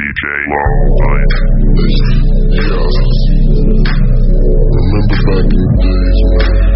DJ Long Night. Yeah. Remember back in the days, man.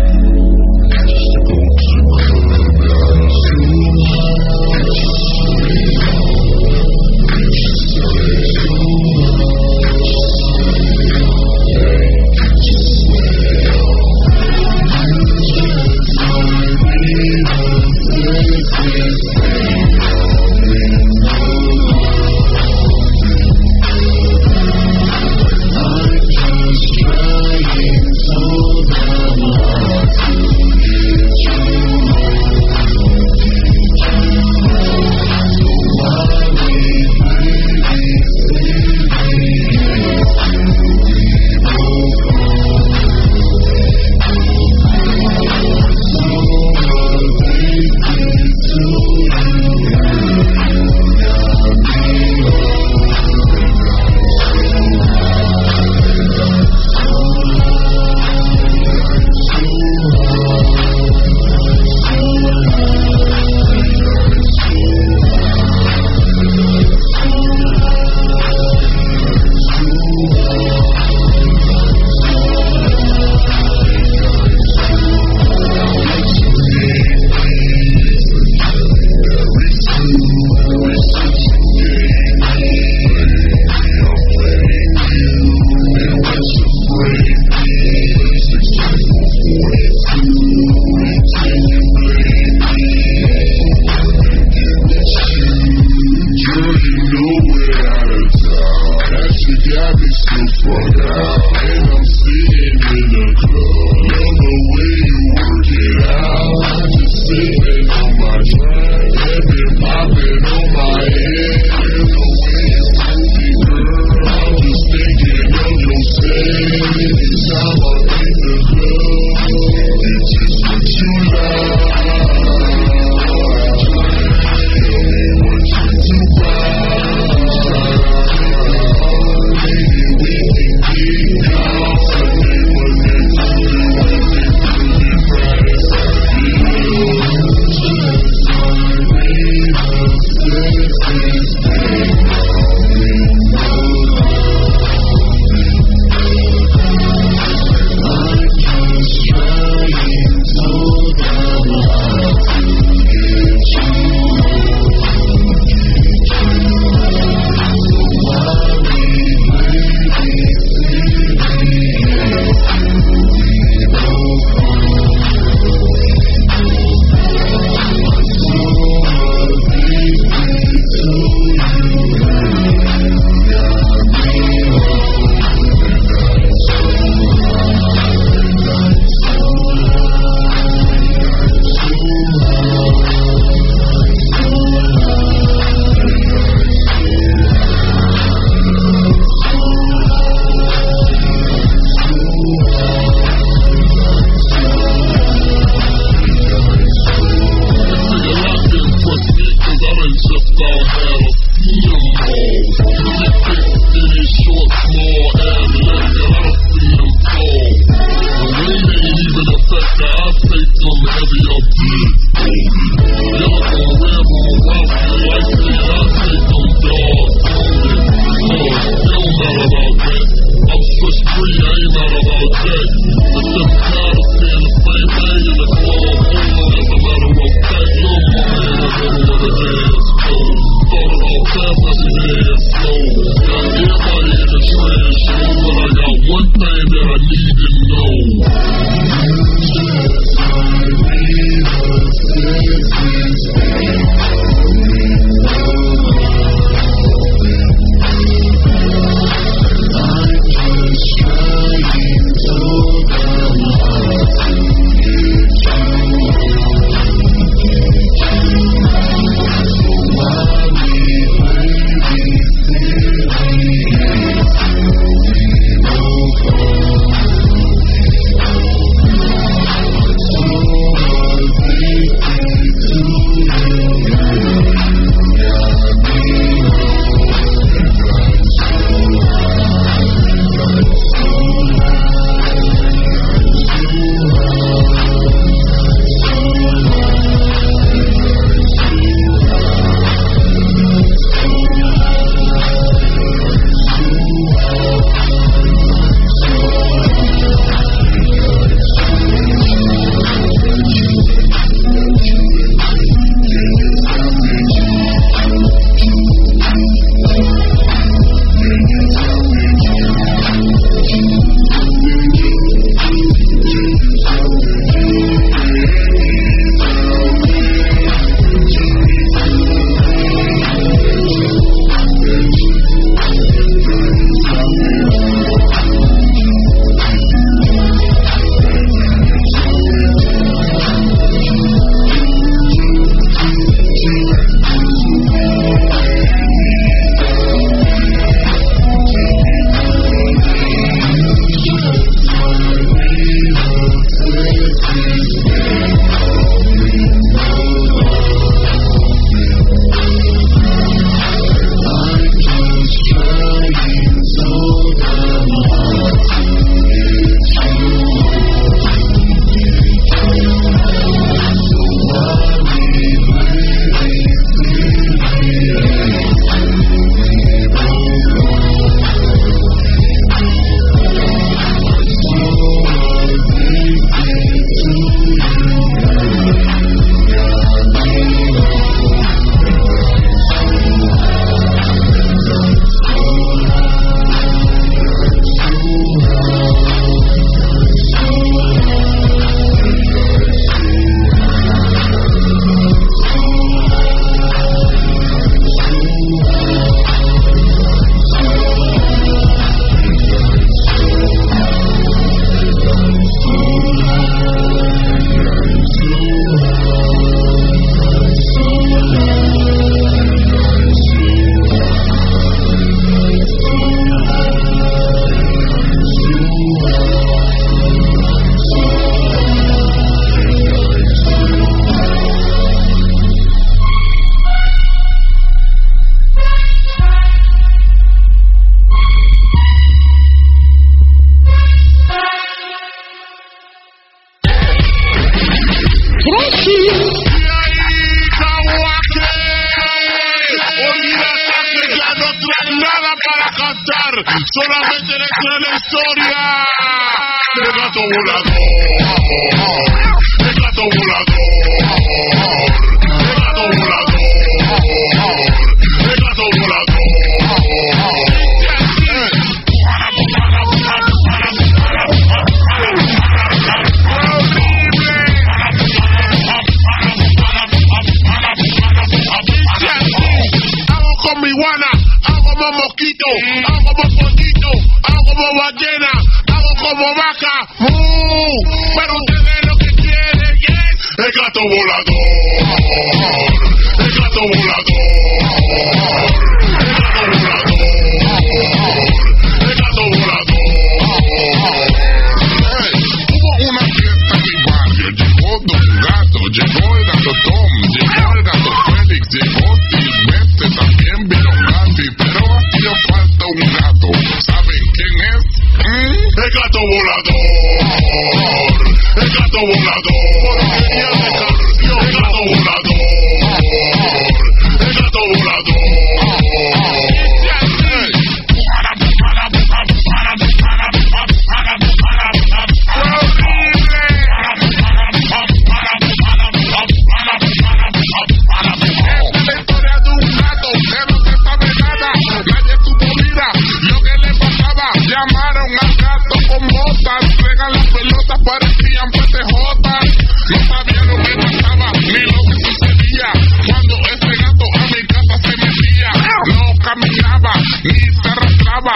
acaba.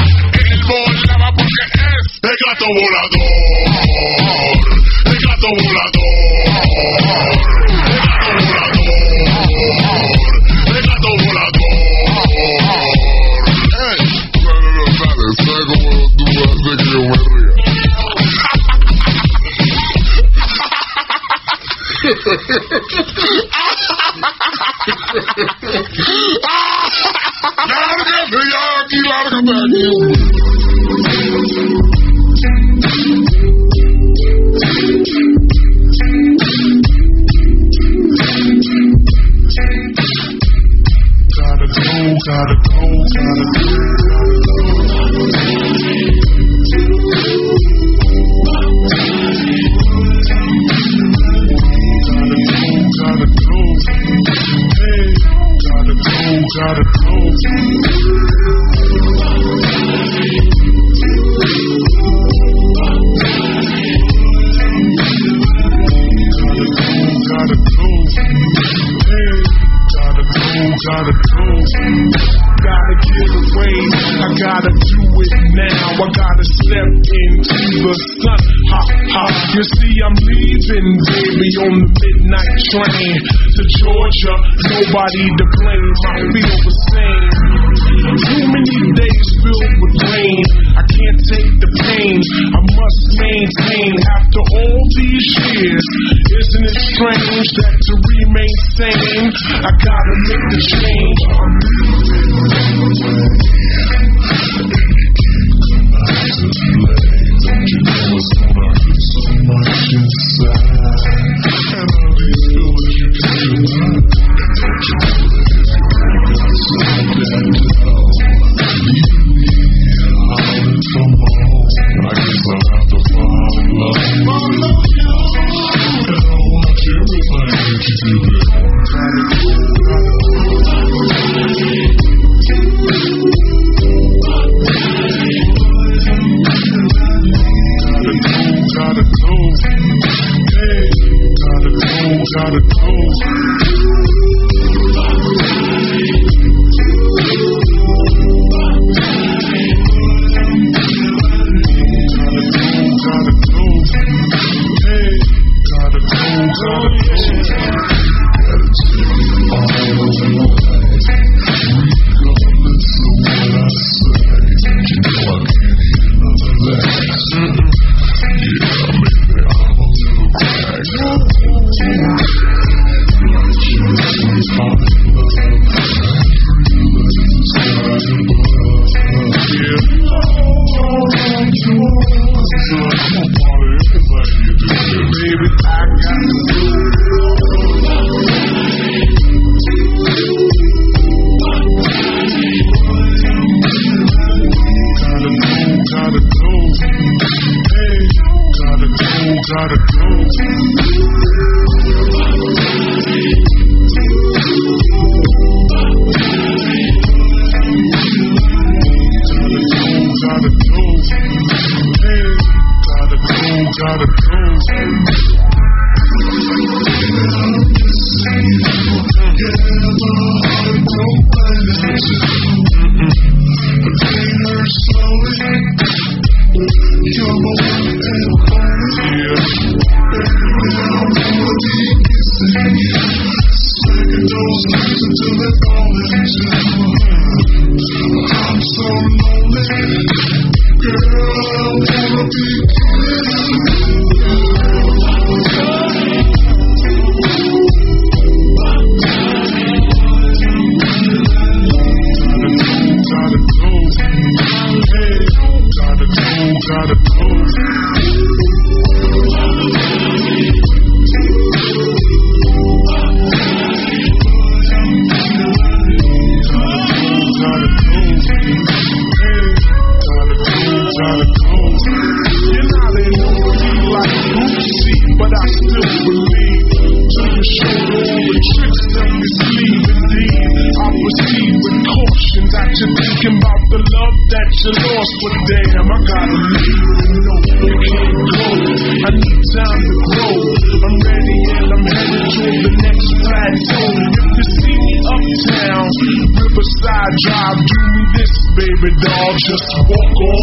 Volaba porque es el gato volador. El gato volador. El gato volador. El gato volador. nobody to blame. I feel the same. Too many days filled with rain. I can't take the pain. I must maintain after all these years. Isn't it strange that to remain sane, I gotta make the change? picture lost, but damn, I gotta leave. No, you can't go. I need time to grow. I'm ready and I'm headed to the next plateau. If you see me uptown, Riverside Drive, do me this, baby doll. Just walk on.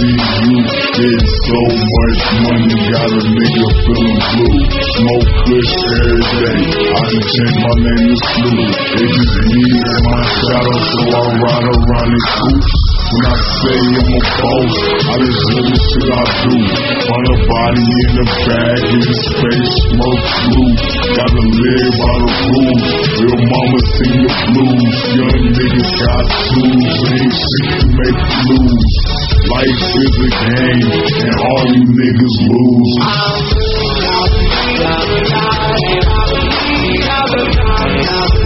See you. There's so much money, got a nigga feeling blue. Smoke kush every day. I can change my name to Snoop. They just me and my shadow, so I ride around in coupes. When I say I'm a boss, I just do the shit I do. Find a body in the bag, in the space, smoke blue. Gotta live by the rules. Real mama sing the blues. Young niggas got tools, ain't shit to make blues. Life is a game, and all you niggas lose. my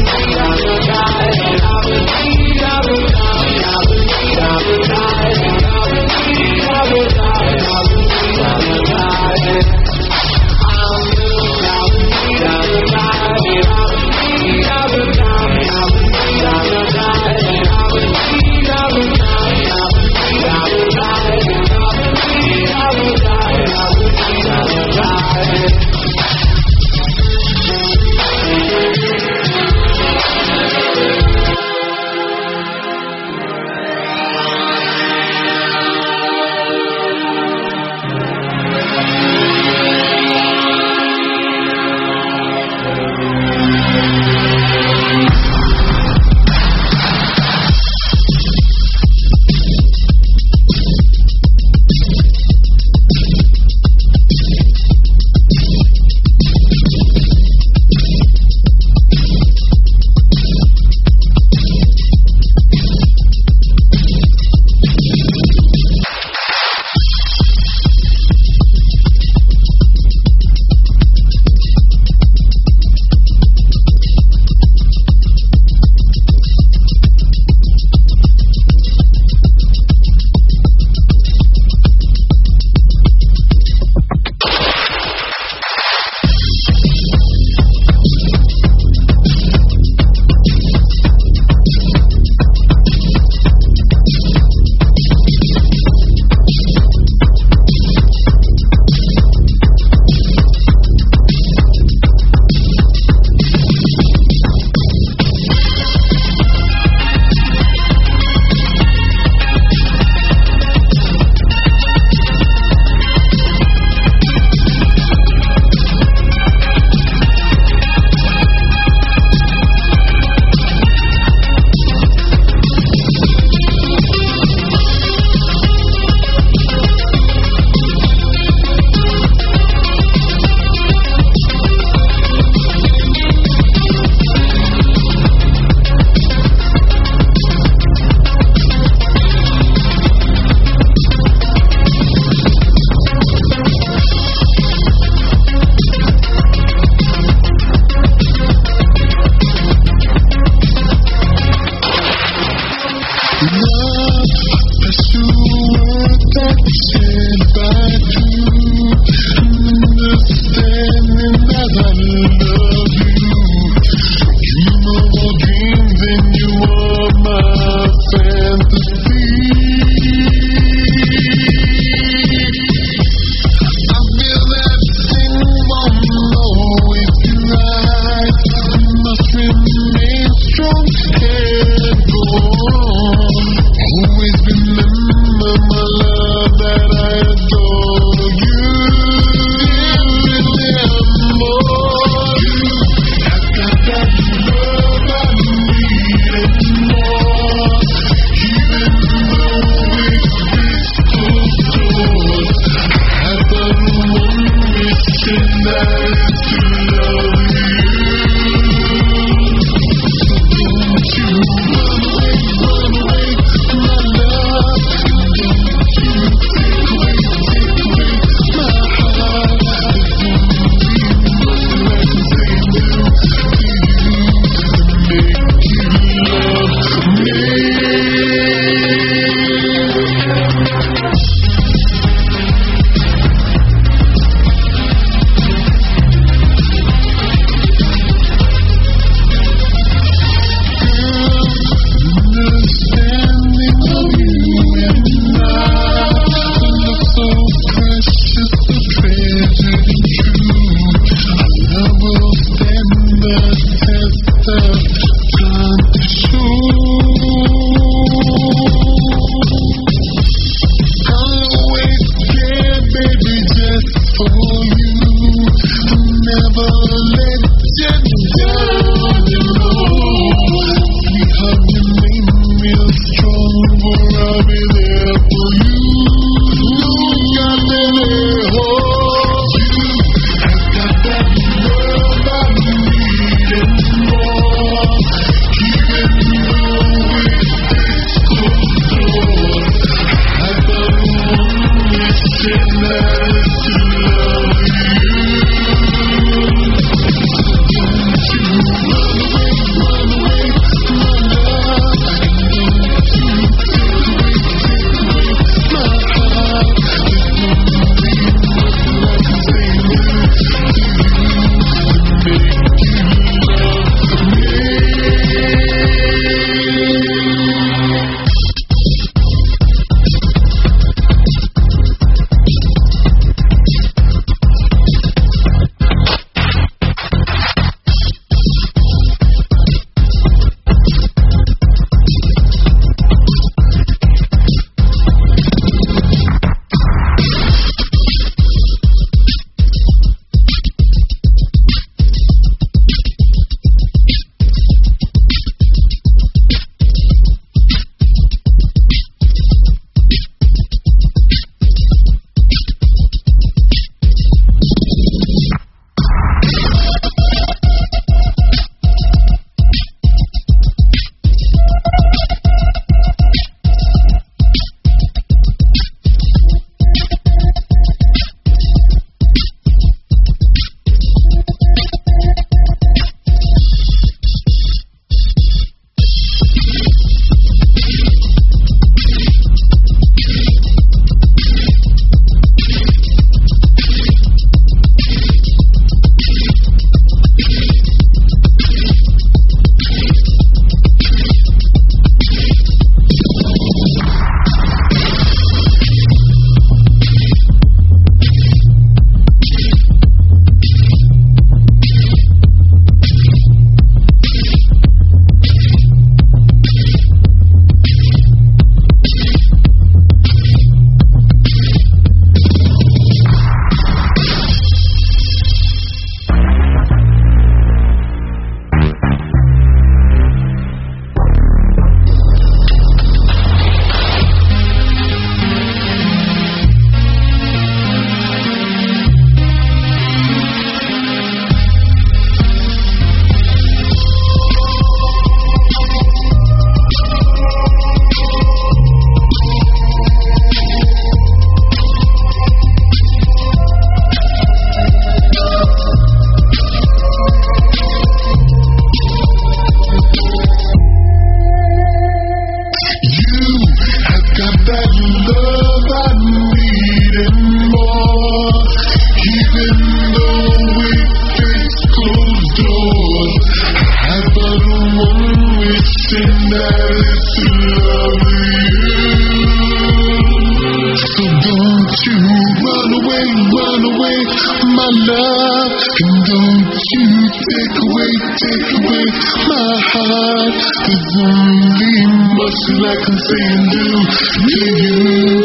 only much like say and do to you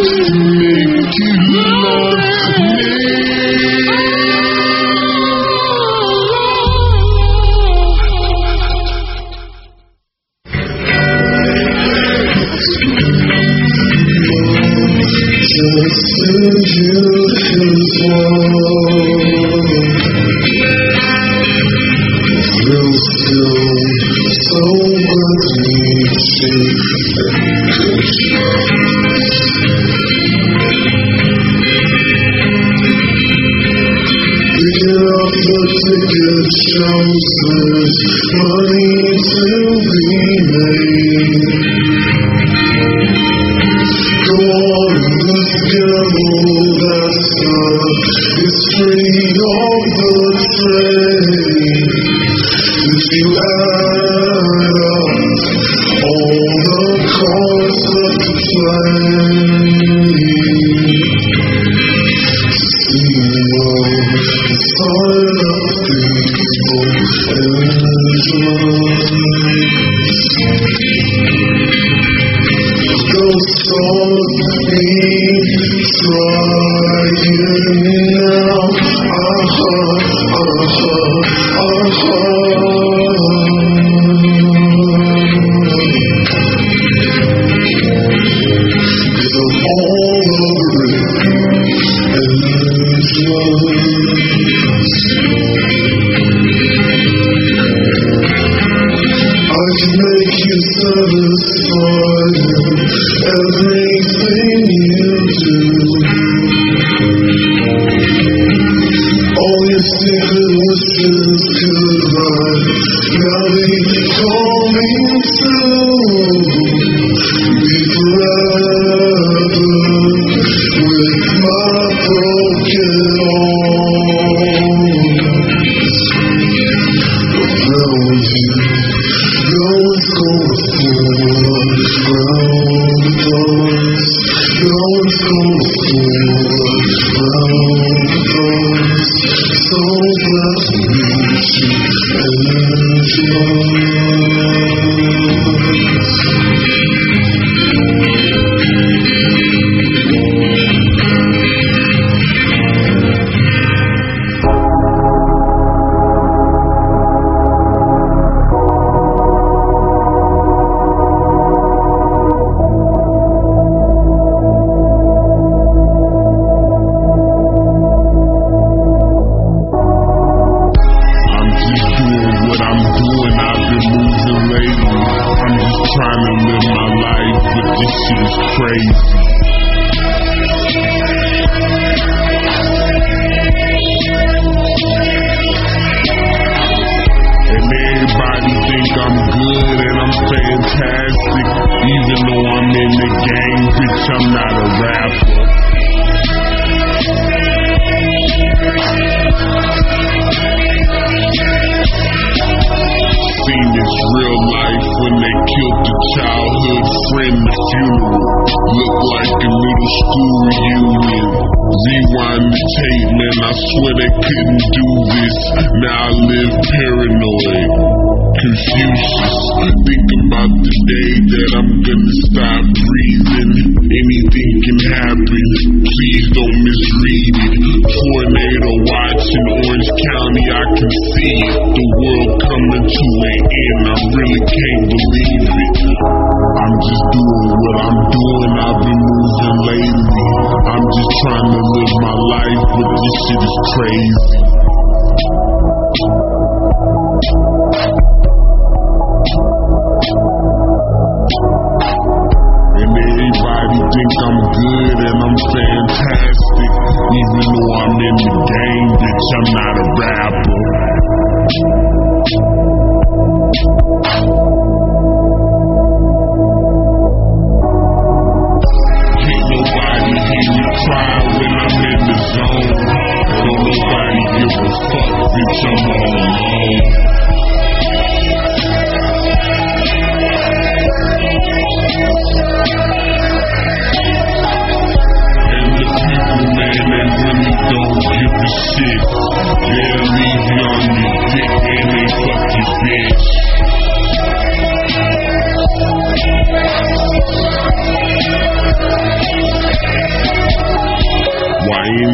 to make you love swear they couldn't do this. Now I live paranoid. Confucius, think about the day that I'm gonna stop breathing. Anything can happen, please don't misread it. Tornado watch in Orange County, I can see it. The world coming to an end, I really can't believe it. I'm just doing what I'm doing, I've been moving trying to live my life, but this shit is crazy. And everybody think I'm good and I'm fantastic. Even though I'm in the game, bitch, I'm not a rapper. And the people, man, they really don't give a shit. Yeah, leave you on your dick and they fuck your bitch.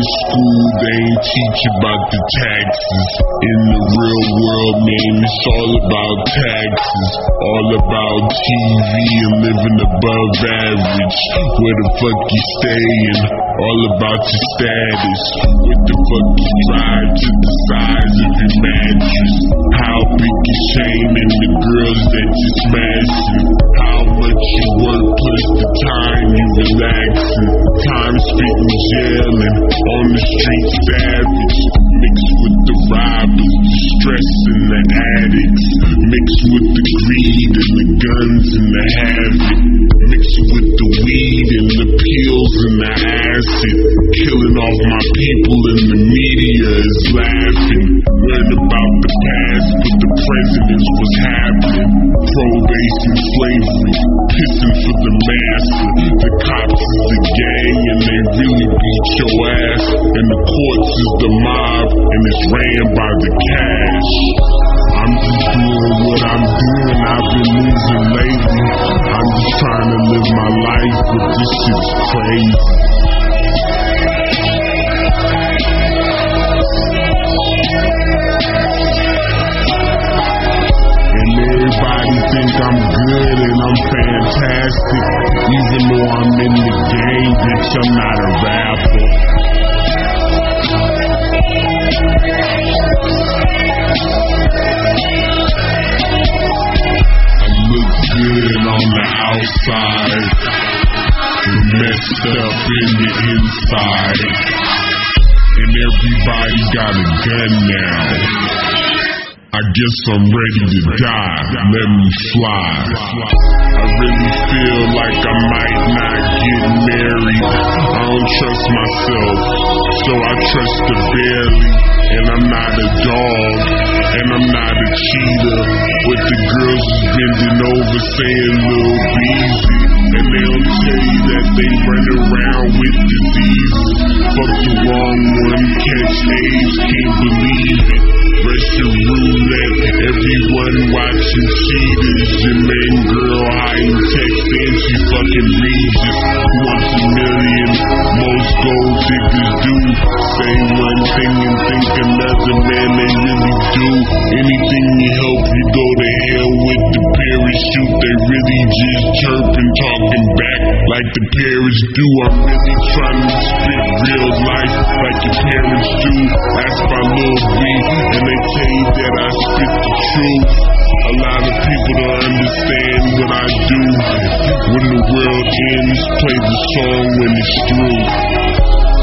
School they ain't teach about the taxes? In the real world, man, it's all about taxes. All about TV and living above average. Where the fuck you staying? All about your status. What the fuck you drive to size of your mattress? How big your chain and the girls that you smashing? How much you work plus the time you relaxing? Time spent in jail and on the street savage. Mixed with the robbers, the stress and the addicts. Mixed with the greed and the guns and the havoc. Mixed with the weed and the pills and the acid. Killing off my people and the media is laughing. Learn about the past, but the presidents was happening. Probation slavery, pissing for the master. The cops is the gang and they really beat your ass. And the courts is the mob and it's ran by the cash. I'm just doing what I'm doing. I've been losing lately. I'm just trying to live my life, but this shit's crazy. And everybody think I'm good and I'm fantastic. Even though I'm in the game, bitch, I'm not a rapper. Messed up in the inside. And everybody got a gun now. I guess I'm ready to die. Let me fly. I really feel like I might not get married. I don't trust myself, so I trust the barely. And I'm not a dog, and I'm not a cheater. But the girls bending over saying Lil Beezy. And they'll tell you that they run around with diseases. Fuck the wrong one, catch AIDS, can't believe it. Russian roulette, everyone watching cheaters. Your main girl hiding text and she fucking Regis. Wants a million? Most gold diggers do. Say one thing and think another, man, they really do. Anything to help you go to hell with the parachute. They really just chirping, talking back like the parents do. I'm really trying to spit real life like the parents do. Ask my little B, and they tell you that I spit the truth. A lot of people don't understand what I do. When the world ends, play the song when it's through.